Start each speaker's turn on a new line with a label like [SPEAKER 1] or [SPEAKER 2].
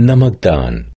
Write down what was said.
[SPEAKER 1] नमक दान।